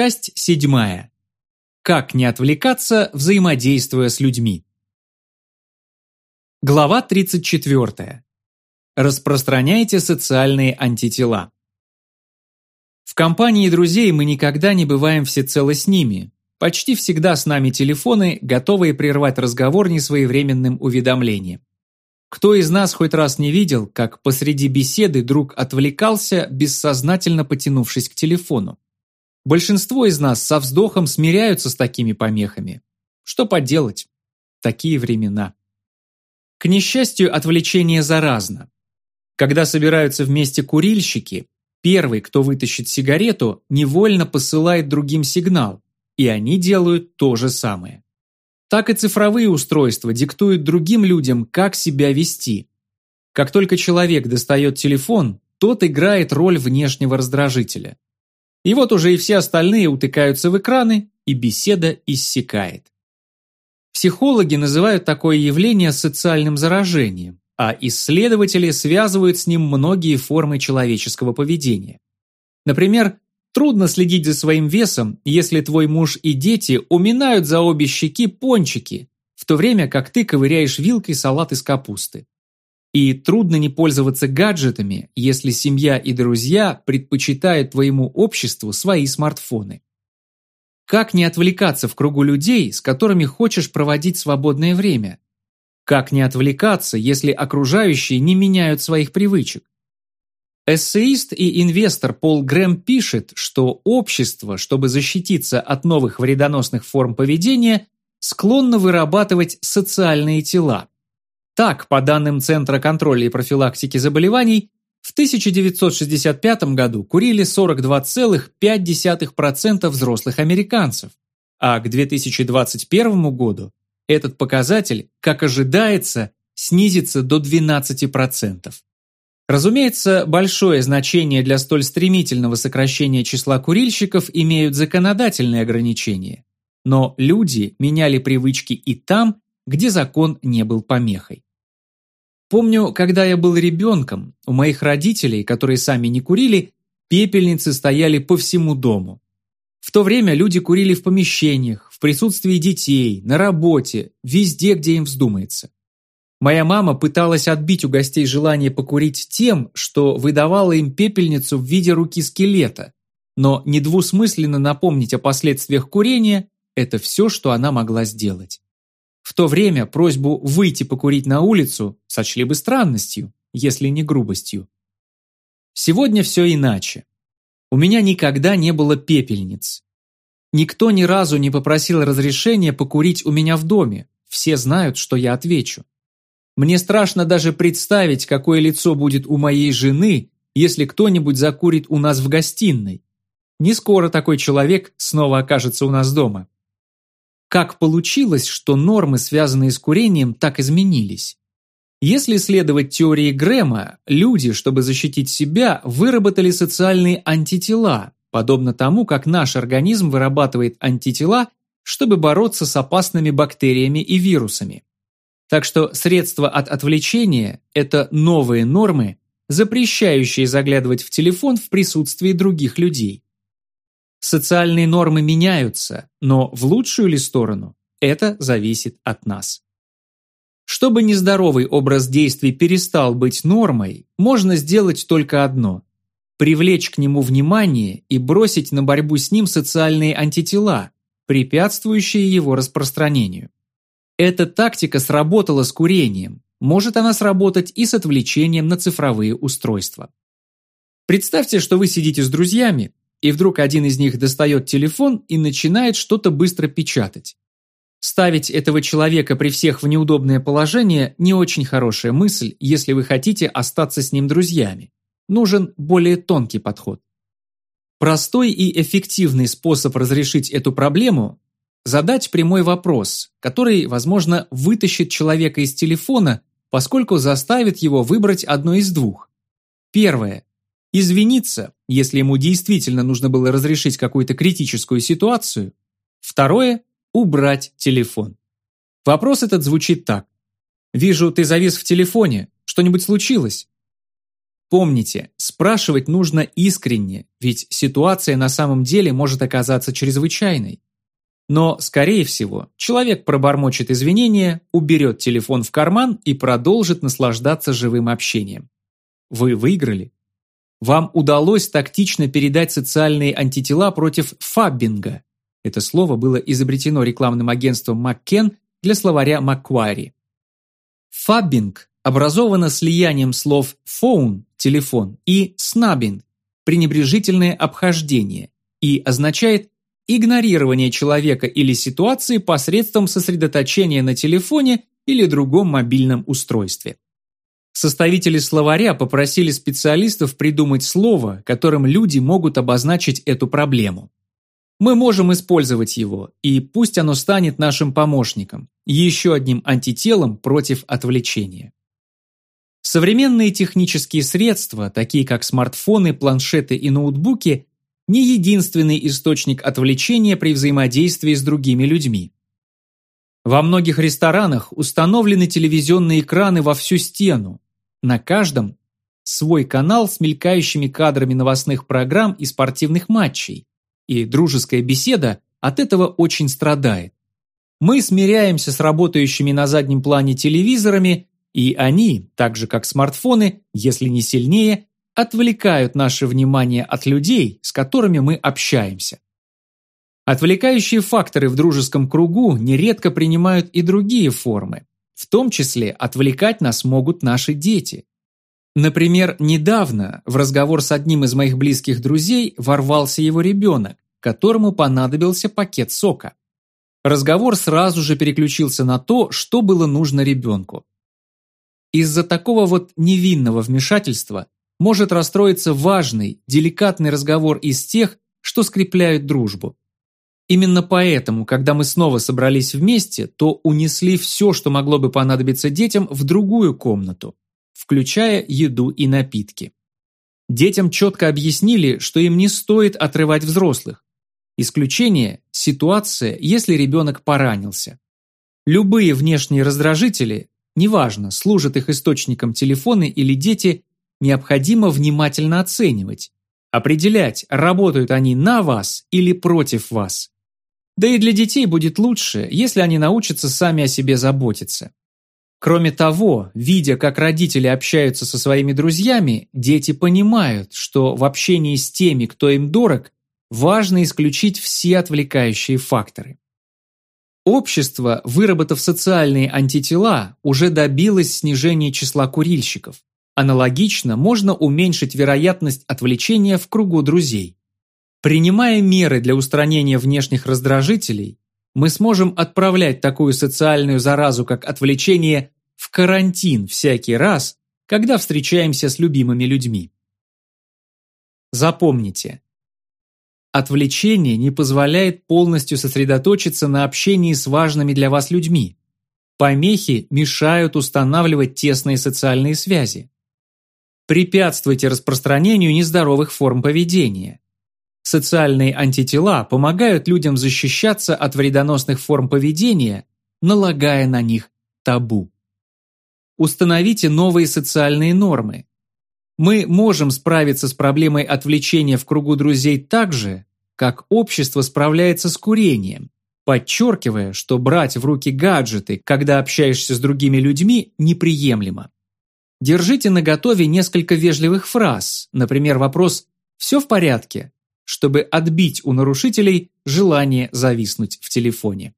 Часть седьмая. Как не отвлекаться, взаимодействуя с людьми. Глава 34. Распространяйте социальные антитела. В компании друзей мы никогда не бываем всецело с ними. Почти всегда с нами телефоны, готовые прервать разговор несвоевременным уведомлением. Кто из нас хоть раз не видел, как посреди беседы друг отвлекался, бессознательно потянувшись к телефону? Большинство из нас со вздохом смиряются с такими помехами. Что поделать? Такие времена. К несчастью, отвлечение заразно. Когда собираются вместе курильщики, первый, кто вытащит сигарету, невольно посылает другим сигнал, и они делают то же самое. Так и цифровые устройства диктуют другим людям, как себя вести. Как только человек достает телефон, тот играет роль внешнего раздражителя. И вот уже и все остальные утыкаются в экраны, и беседа иссякает. Психологи называют такое явление социальным заражением, а исследователи связывают с ним многие формы человеческого поведения. Например, трудно следить за своим весом, если твой муж и дети уминают за обе щеки пончики, в то время как ты ковыряешь вилкой салат из капусты. И трудно не пользоваться гаджетами, если семья и друзья предпочитают твоему обществу свои смартфоны. Как не отвлекаться в кругу людей, с которыми хочешь проводить свободное время? Как не отвлекаться, если окружающие не меняют своих привычек? Эссеист и инвестор Пол Грэм пишет, что общество, чтобы защититься от новых вредоносных форм поведения, склонно вырабатывать социальные тела. Так, по данным Центра контроля и профилактики заболеваний, в 1965 году курили 42,5% взрослых американцев, а к 2021 году этот показатель, как ожидается, снизится до 12%. Разумеется, большое значение для столь стремительного сокращения числа курильщиков имеют законодательные ограничения. Но люди меняли привычки и там, где закон не был помехой. Помню, когда я был ребенком, у моих родителей, которые сами не курили, пепельницы стояли по всему дому. В то время люди курили в помещениях, в присутствии детей, на работе, везде, где им вздумается. Моя мама пыталась отбить у гостей желание покурить тем, что выдавала им пепельницу в виде руки скелета, но недвусмысленно напомнить о последствиях курения – это все, что она могла сделать. В то время просьбу выйти покурить на улицу сочли бы странностью, если не грубостью. Сегодня все иначе. У меня никогда не было пепельниц. Никто ни разу не попросил разрешения покурить у меня в доме, все знают, что я отвечу. Мне страшно даже представить, какое лицо будет у моей жены, если кто-нибудь закурит у нас в гостиной. Не скоро такой человек снова окажется у нас дома. Как получилось, что нормы, связанные с курением, так изменились? Если следовать теории Грэма, люди, чтобы защитить себя, выработали социальные антитела, подобно тому, как наш организм вырабатывает антитела, чтобы бороться с опасными бактериями и вирусами. Так что средства от отвлечения – это новые нормы, запрещающие заглядывать в телефон в присутствии других людей. Социальные нормы меняются, но в лучшую ли сторону – это зависит от нас. Чтобы нездоровый образ действий перестал быть нормой, можно сделать только одно – привлечь к нему внимание и бросить на борьбу с ним социальные антитела, препятствующие его распространению. Эта тактика сработала с курением, может она сработать и с отвлечением на цифровые устройства. Представьте, что вы сидите с друзьями, и вдруг один из них достает телефон и начинает что-то быстро печатать. Ставить этого человека при всех в неудобное положение – не очень хорошая мысль, если вы хотите остаться с ним друзьями. Нужен более тонкий подход. Простой и эффективный способ разрешить эту проблему – задать прямой вопрос, который, возможно, вытащит человека из телефона, поскольку заставит его выбрать одно из двух. Первое извиниться, если ему действительно нужно было разрешить какую-то критическую ситуацию. Второе – убрать телефон. Вопрос этот звучит так. «Вижу, ты завис в телефоне. Что-нибудь случилось?» Помните, спрашивать нужно искренне, ведь ситуация на самом деле может оказаться чрезвычайной. Но, скорее всего, человек пробормочет извинения, уберет телефон в карман и продолжит наслаждаться живым общением. Вы выиграли. Вам удалось тактично передать социальные антитела против фаббинга. Это слово было изобретено рекламным агентством Маккен для словаря Маккуари. Фаббинг образовано слиянием слов «phone» – телефон и «snubbing» – пренебрежительное обхождение и означает игнорирование человека или ситуации посредством сосредоточения на телефоне или другом мобильном устройстве. Составители словаря попросили специалистов придумать слово, которым люди могут обозначить эту проблему. Мы можем использовать его, и пусть оно станет нашим помощником, еще одним антителом против отвлечения. Современные технические средства, такие как смартфоны, планшеты и ноутбуки, не единственный источник отвлечения при взаимодействии с другими людьми. Во многих ресторанах установлены телевизионные экраны во всю стену. На каждом свой канал с мелькающими кадрами новостных программ и спортивных матчей. И дружеская беседа от этого очень страдает. Мы смиряемся с работающими на заднем плане телевизорами, и они, так же как смартфоны, если не сильнее, отвлекают наше внимание от людей, с которыми мы общаемся. Отвлекающие факторы в дружеском кругу нередко принимают и другие формы. В том числе отвлекать нас могут наши дети. Например, недавно в разговор с одним из моих близких друзей ворвался его ребенок, которому понадобился пакет сока. Разговор сразу же переключился на то, что было нужно ребенку. Из-за такого вот невинного вмешательства может расстроиться важный, деликатный разговор из тех, что скрепляют дружбу. Именно поэтому, когда мы снова собрались вместе, то унесли все, что могло бы понадобиться детям, в другую комнату, включая еду и напитки. Детям четко объяснили, что им не стоит отрывать взрослых. Исключение – ситуация, если ребенок поранился. Любые внешние раздражители, неважно, служат их источником телефоны или дети, необходимо внимательно оценивать, определять, работают они на вас или против вас. Да и для детей будет лучше, если они научатся сами о себе заботиться. Кроме того, видя, как родители общаются со своими друзьями, дети понимают, что в общении с теми, кто им дорог, важно исключить все отвлекающие факторы. Общество, выработав социальные антитела, уже добилось снижения числа курильщиков. Аналогично можно уменьшить вероятность отвлечения в кругу друзей. Принимая меры для устранения внешних раздражителей, мы сможем отправлять такую социальную заразу, как отвлечение, в карантин всякий раз, когда встречаемся с любимыми людьми. Запомните, отвлечение не позволяет полностью сосредоточиться на общении с важными для вас людьми. Помехи мешают устанавливать тесные социальные связи. Препятствуйте распространению нездоровых форм поведения. Социальные антитела помогают людям защищаться от вредоносных форм поведения, налагая на них табу. Установите новые социальные нормы. Мы можем справиться с проблемой отвлечения в кругу друзей так же, как общество справляется с курением, подчеркивая, что брать в руки гаджеты, когда общаешься с другими людьми, неприемлемо. Держите наготове несколько вежливых фраз, например, вопрос «все в порядке?», чтобы отбить у нарушителей желание зависнуть в телефоне.